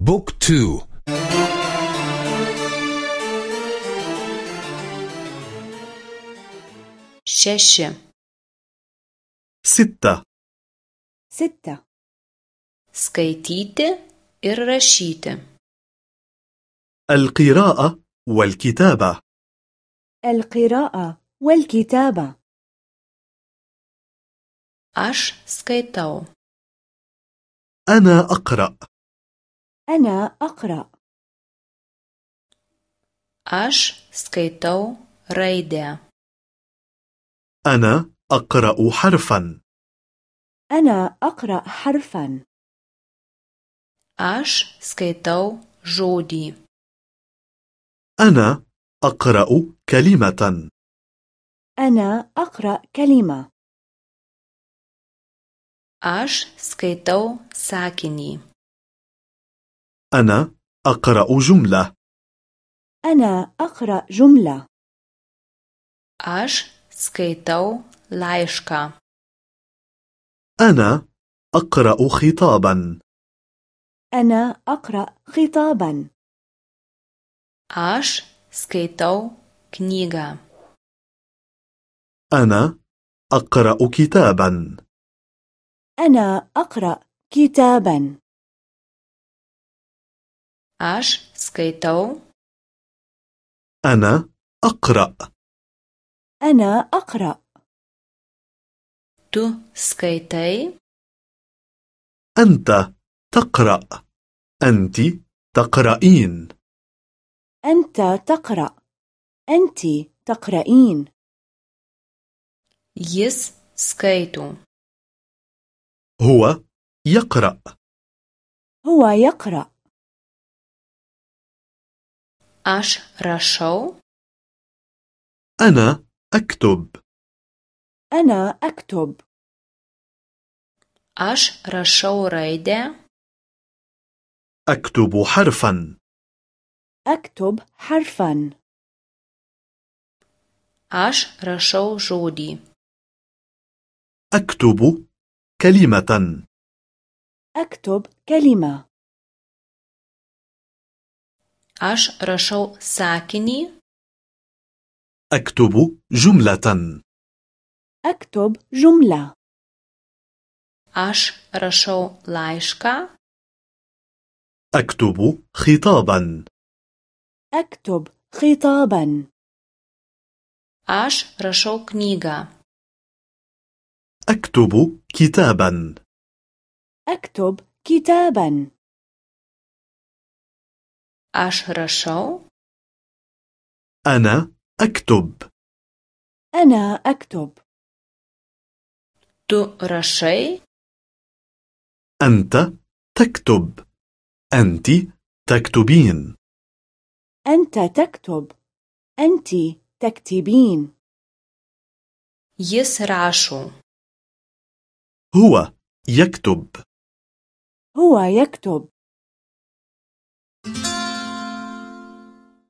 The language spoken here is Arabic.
بوك تو. شش ستة. ستة. ir rašyti القراءة والكتابة. القراءة والكتابة. aš skaitau أنا أقرأ. أنا أقرأ. Aš skaitau raidę. أنا أقرأ حرفا. أنا أقرأ حرفا. Aš skaitau žodį. أنا أقرأ كلمة. أنا أقرأ كلمة. Aš skaitau sakinį. أنا أقرأ جملة. أنا أقرأ جملة. Aš skaitau laišką. أنا أقرأ خطابا. أنا أقرأ خطابا. Aš skaitau knygą. أنا أقرأ كتابا. أنا أقرأ كتابا. Aš skaitau. أنا أقرأ. أنا أقرأ. Tu skaitai. أنت تقرأ. أنت تقرأين. أنت تقرأ. أنت تقرأين. Jis skaito هو يقرأ. هو يقرأ. Aš rašau أنا أكتب. أنا أكتب. aš rašau raidę أكتب حرفا. أكتب حرفا. aš rašau žodį أكتب كلمة. أكتب كلمة. Aš rašau sakinį. أكتب جملة. أكتب جملة. Aš rašau laišką. أكتب خطابا. أكتب خطابا. Aš rašau knygą. أكتب كتابا. أكتب كتابا. Aš rašau أنا أكتب. أنا أكتب. tu rašai أنت تكتب. أنت تكتبين. أنت تكتب. أنت تكتبين. jis rašo هو يكتب. هو يكتب.